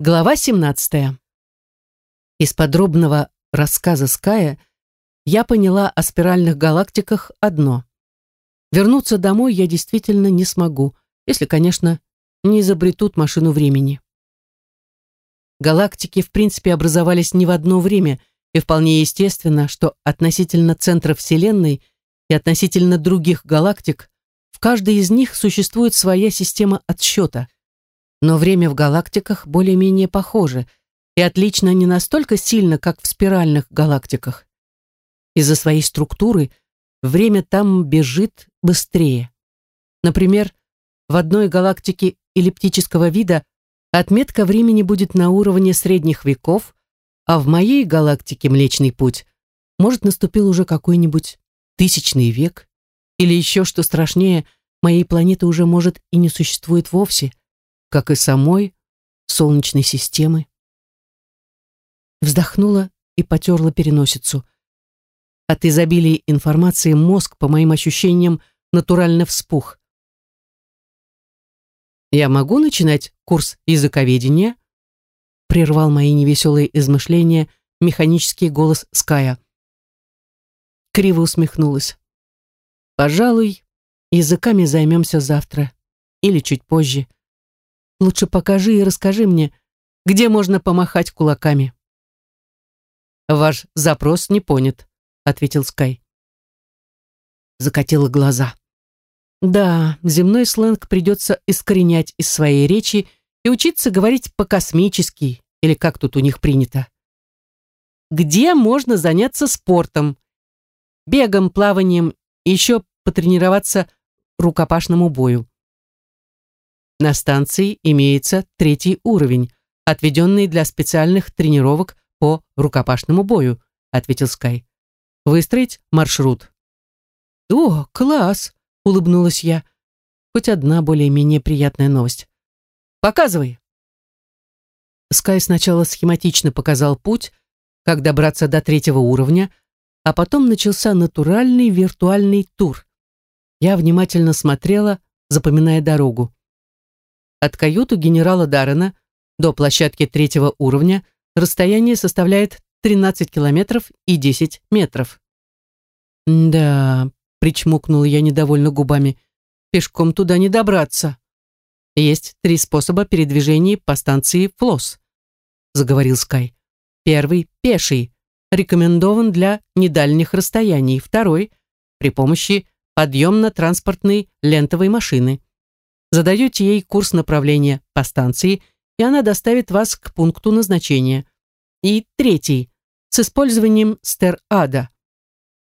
Глава 17. Из подробного рассказа Ская я поняла о спиральных галактиках одно. Вернуться домой я действительно не смогу, если, конечно, не изобретут машину времени. Галактики, в принципе, образовались не в одно время, и вполне естественно, что относительно центра Вселенной и относительно других галактик в каждой из них существует своя система отсчета – но время в галактиках более-менее похоже и отлично не настолько сильно, как в спиральных галактиках. Из-за своей структуры время там бежит быстрее. Например, в одной галактике эллиптического вида отметка времени будет на уровне средних веков, а в моей галактике Млечный Путь может наступил уже какой-нибудь тысячный век, или еще, что страшнее, моей планеты уже может и не существует вовсе – как и самой Солнечной системы. Вздохнула и потерла переносицу. От изобилия информации мозг, по моим ощущениям, натурально вспух. «Я могу начинать курс языковедения?» прервал мои невеселые измышления механический голос Ская. Криво усмехнулась. «Пожалуй, языками займемся завтра или чуть позже. Лучше покажи и расскажи мне, где можно помахать кулаками. Ваш запрос не понят, ответил Скай. Закатила глаза. Да, земной сленг придется искоренять из своей речи и учиться говорить по-космически, или как тут у них принято. Где можно заняться спортом? Бегом, плаванием и еще потренироваться рукопашному бою. На станции имеется третий уровень, отведенный для специальных тренировок по рукопашному бою, ответил Скай. Выстроить маршрут. О, класс, улыбнулась я. Хоть одна более-менее приятная новость. Показывай. Скай сначала схематично показал путь, как добраться до третьего уровня, а потом начался натуральный виртуальный тур. Я внимательно смотрела, запоминая дорогу. От каюты генерала Даррена до площадки третьего уровня расстояние составляет 13 километров и 10 метров. «Да», — причмокнула я недовольно губами, — «пешком туда не добраться». «Есть три способа передвижения по станции Флос», — заговорил Скай. «Первый — пеший, рекомендован для недальних расстояний. Второй — при помощи подъемно-транспортной лентовой машины задаете ей курс направления по станции, и она доставит вас к пункту назначения. И третий, с использованием стер-ада.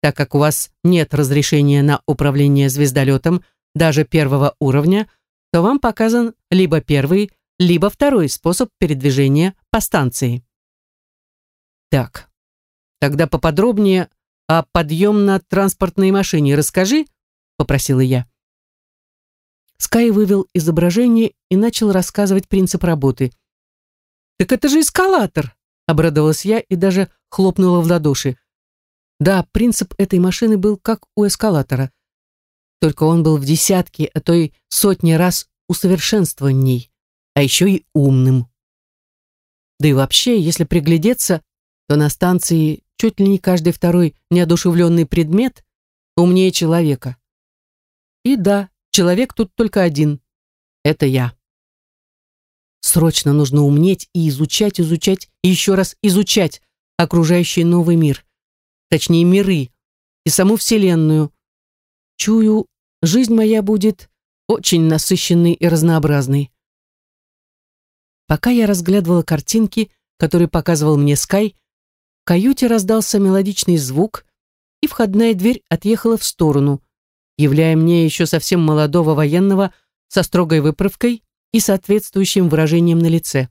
Так как у вас нет разрешения на управление звездолетом даже первого уровня, то вам показан либо первый, либо второй способ передвижения по станции. Так, тогда поподробнее о подъемно-транспортной машине расскажи, попросила я. Скай вывел изображение и начал рассказывать принцип работы. «Так это же эскалатор!» — обрадовалась я и даже хлопнула в ладоши. Да, принцип этой машины был как у эскалатора. Только он был в десятки, а то и сотни раз усовершенствованней, а еще и умным. Да и вообще, если приглядеться, то на станции чуть ли не каждый второй неодушевленный предмет умнее человека. И да, Человек тут только один. Это я. Срочно нужно умнеть и изучать, изучать и еще раз изучать окружающий новый мир. Точнее, миры и саму Вселенную. Чую, жизнь моя будет очень насыщенной и разнообразной. Пока я разглядывала картинки, которые показывал мне Скай, в каюте раздался мелодичный звук, и входная дверь отъехала в сторону, являя мне еще совсем молодого военного со строгой выправкой и соответствующим выражением на лице.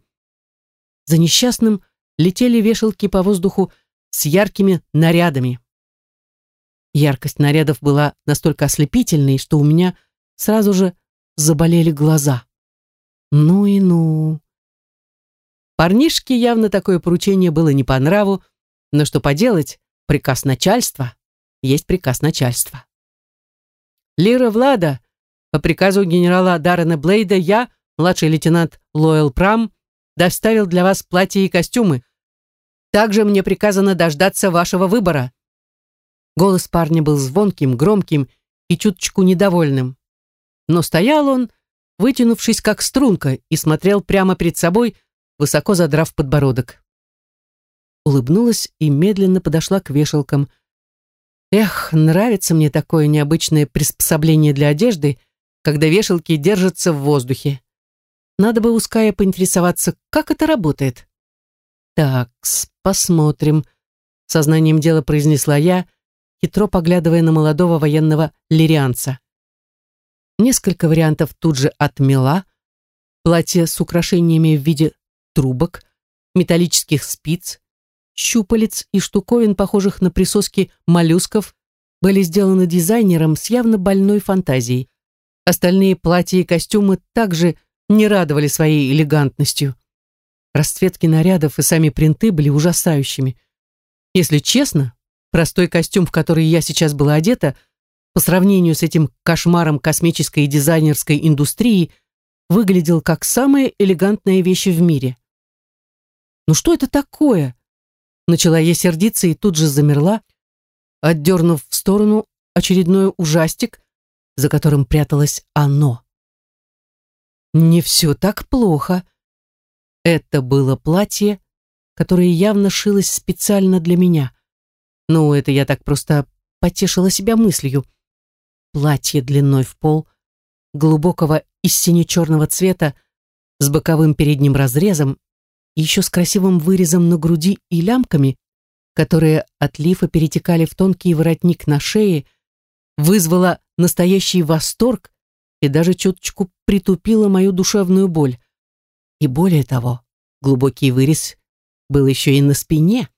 За несчастным летели вешалки по воздуху с яркими нарядами. Яркость нарядов была настолько ослепительной, что у меня сразу же заболели глаза. Ну и ну. Парнишке явно такое поручение было не по нраву, но что поделать, приказ начальства есть приказ начальства. Лира Влада, по приказу генерала Даррена Блейда, я, младший лейтенант Лоэл Прам, доставил для вас платья и костюмы. Также мне приказано дождаться вашего выбора». Голос парня был звонким, громким и чуточку недовольным. Но стоял он, вытянувшись как струнка, и смотрел прямо перед собой, высоко задрав подбородок. Улыбнулась и медленно подошла к вешалкам. Эх, нравится мне такое необычное приспособление для одежды, когда вешалки держатся в воздухе. Надо бы у Ская поинтересоваться, как это работает. Так, посмотрим, сознанием дела произнесла я, хитро поглядывая на молодого военного лирианца. Несколько вариантов тут же отмела. Платье с украшениями в виде трубок, металлических спиц, щупалец и штуковин, похожих на присоски моллюсков, были сделаны дизайнером с явно больной фантазией. Остальные платья и костюмы также не радовали своей элегантностью. Расцветки нарядов и сами принты были ужасающими. Если честно, простой костюм, в который я сейчас была одета, по сравнению с этим кошмаром космической и дизайнерской индустрии, выглядел как самая элегантная вещь в мире. «Ну что это такое?» Начала я сердиться и тут же замерла, отдернув в сторону очередной ужастик, за которым пряталось оно. Не все так плохо. Это было платье, которое явно шилось специально для меня. Ну, это я так просто потешила себя мыслью. Платье длиной в пол, глубокого и сине-черного цвета, с боковым передним разрезом еще с красивым вырезом на груди и лямками, которые от лифа перетекали в тонкий воротник на шее, вызвало настоящий восторг и даже чуточку притупила мою душевную боль. И более того, глубокий вырез был еще и на спине.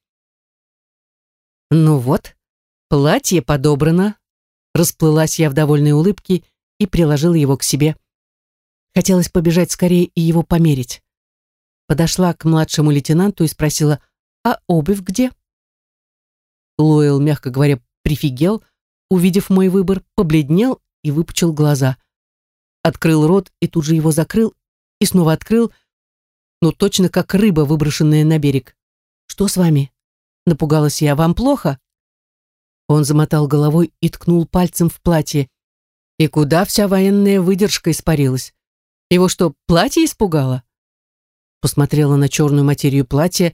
Ну вот, платье подобрано. Расплылась я в довольной улыбке и приложила его к себе. Хотелось побежать скорее и его померить. Подошла к младшему лейтенанту и спросила, а обувь где? Лойл, мягко говоря, прифигел, увидев мой выбор, побледнел и выпучил глаза открыл рот и тут же его закрыл, и снова открыл, но точно как рыба, выброшенная на берег. «Что с вами?» Напугалась я. «Вам плохо?» Он замотал головой и ткнул пальцем в платье. И куда вся военная выдержка испарилась? Его что, платье испугало? Посмотрела на черную материю платья,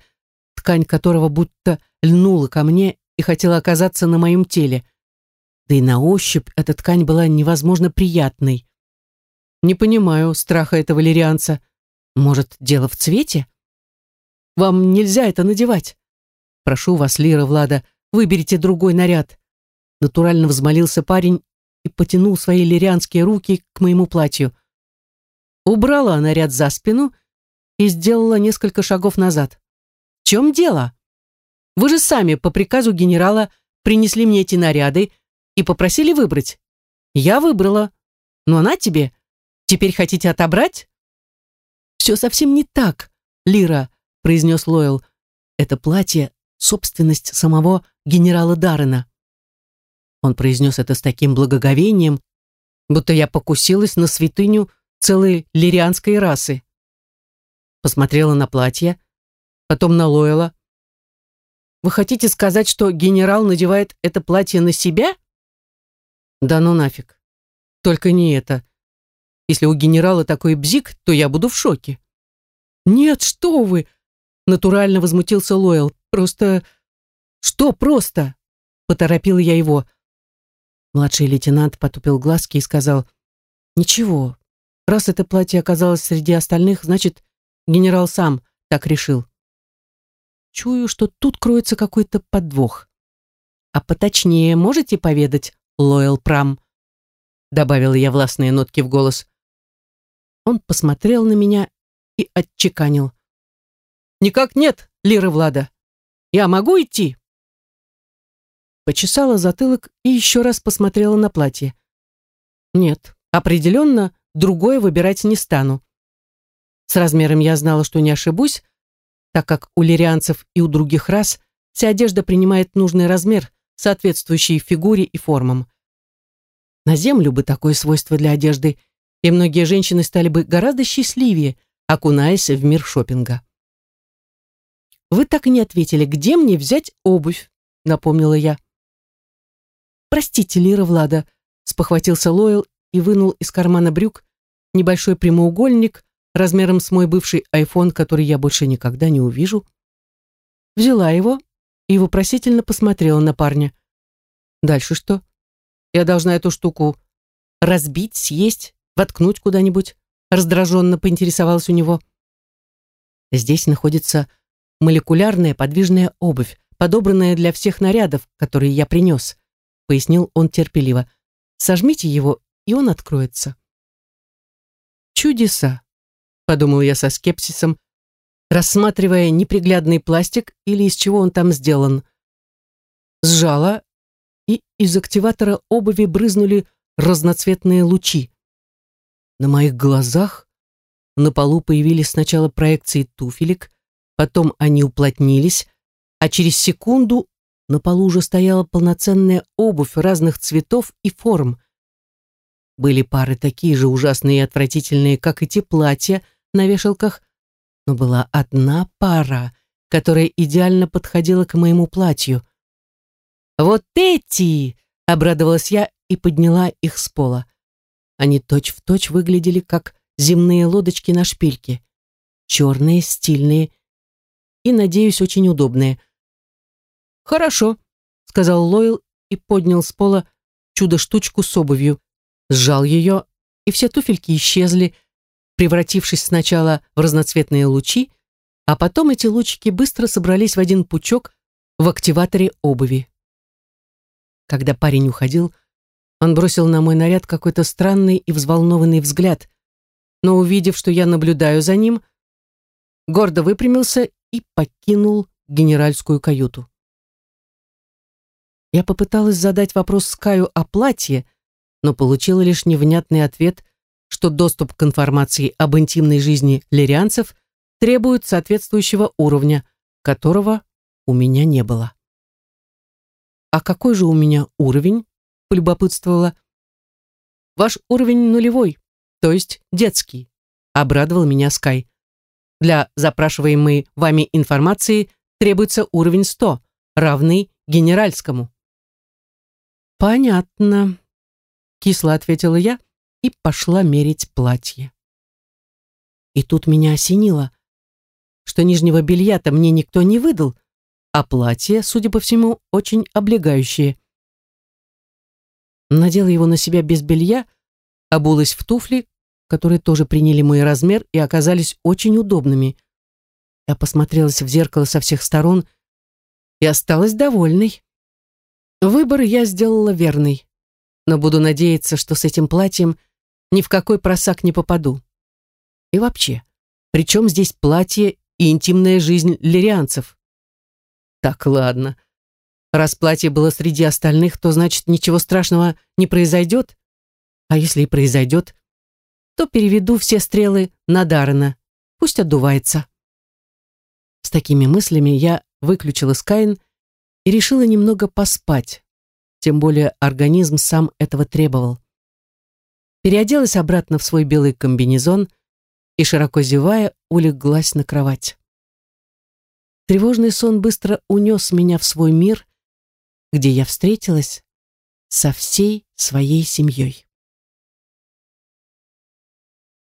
ткань которого будто льнула ко мне и хотела оказаться на моем теле. Да и на ощупь эта ткань была невозможно приятной. Не понимаю страха этого лирианца. Может, дело в цвете? Вам нельзя это надевать. Прошу вас, Лира Влада, выберите другой наряд. Натурально взмолился парень и потянул свои лирианские руки к моему платью. Убрала наряд за спину и сделала несколько шагов назад. В чем дело? Вы же сами по приказу генерала принесли мне эти наряды и попросили выбрать. Я выбрала. Но она тебе Теперь хотите отобрать?» «Все совсем не так, Лира», — произнес Лойл. «Это платье — собственность самого генерала Даррена». Он произнес это с таким благоговением, будто я покусилась на святыню целой лирианской расы. Посмотрела на платье, потом на Лойла. «Вы хотите сказать, что генерал надевает это платье на себя?» «Да ну нафиг. Только не это. Если у генерала такой бзик, то я буду в шоке. Нет, что вы! Натурально возмутился Лойл. Просто... Что просто? Поторопила я его. Младший лейтенант потупил глазки и сказал, «Ничего, раз это платье оказалось среди остальных, значит, генерал сам так решил. Чую, что тут кроется какой-то подвох. А поточнее можете поведать, Лойл Прам?» Добавила я властные нотки в голос. Он посмотрел на меня и отчеканил. «Никак нет, Лира Влада. Я могу идти?» Почесала затылок и еще раз посмотрела на платье. «Нет, определенно другое выбирать не стану. С размером я знала, что не ошибусь, так как у лирианцев и у других рас вся одежда принимает нужный размер, соответствующий фигуре и формам. На землю бы такое свойство для одежды – и многие женщины стали бы гораздо счастливее, окунаясь в мир шопинга. «Вы так и не ответили, где мне взять обувь?» — напомнила я. «Простите, Лира Влада», — спохватился Лойл и вынул из кармана брюк небольшой прямоугольник размером с мой бывший айфон, который я больше никогда не увижу. Взяла его и вопросительно посмотрела на парня. Дальше что? Я должна эту штуку разбить, съесть, воткнуть куда-нибудь? Раздраженно поинтересовалась у него. Здесь находится молекулярная подвижная обувь, подобранная для всех нарядов, которые я принес, пояснил он терпеливо. Сожмите его, и он откроется. Чудеса, подумал я со скепсисом, рассматривая неприглядный пластик или из чего он там сделан. Сжала, и из активатора обуви брызнули разноцветные лучи. На моих глазах на полу появились сначала проекции туфелек, потом они уплотнились, а через секунду на полу уже стояла полноценная обувь разных цветов и форм. Были пары такие же ужасные и отвратительные, как эти платья на вешалках, но была одна пара, которая идеально подходила к моему платью. «Вот эти!» — обрадовалась я и подняла их с пола. Они точь-в-точь точь выглядели как земные лодочки на шпильке. Черные, стильные и, надеюсь, очень удобные. «Хорошо», — сказал Лойл и поднял с пола чудо-штучку с обувью, сжал ее, и все туфельки исчезли, превратившись сначала в разноцветные лучи, а потом эти лучики быстро собрались в один пучок в активаторе обуви. Когда парень уходил, он бросил на мой наряд какой-то странный и взволнованный взгляд, но, увидев, что я наблюдаю за ним, гордо выпрямился и покинул генеральскую каюту. Я попыталась задать вопрос Скаю о платье, но получила лишь невнятный ответ, что доступ к информации об интимной жизни лирианцев требует соответствующего уровня, которого у меня не было. «А какой же у меня уровень?» – полюбопытствовала. «Ваш уровень нулевой, то есть детский», – обрадовал меня Скай. «Для запрашиваемой вами информации требуется уровень 100, равный генеральскому». «Понятно», – кисло ответила я и пошла мерить платье. И тут меня осенило, что нижнего белья-то мне никто не выдал, а платье, судя по всему, очень облегающее. Надела его на себя без белья, обулась в туфли, которые тоже приняли мой размер и оказались очень удобными. Я посмотрелась в зеркало со всех сторон и осталась довольной. Выбор я сделала верный, но буду надеяться, что с этим платьем ни в какой просак не попаду. И вообще, при чем здесь платье и интимная жизнь лирианцев? Так, ладно. Раз платье было среди остальных, то значит ничего страшного не произойдет. А если и произойдет, то переведу все стрелы на Даррена. Пусть отдувается. С такими мыслями я выключила Скайн и решила немного поспать. Тем более организм сам этого требовал. Переоделась обратно в свой белый комбинезон и, широко зевая, улеглась на кровать. Тревожный сон быстро унес меня в свой мир, где я встретилась со всей своей семьей.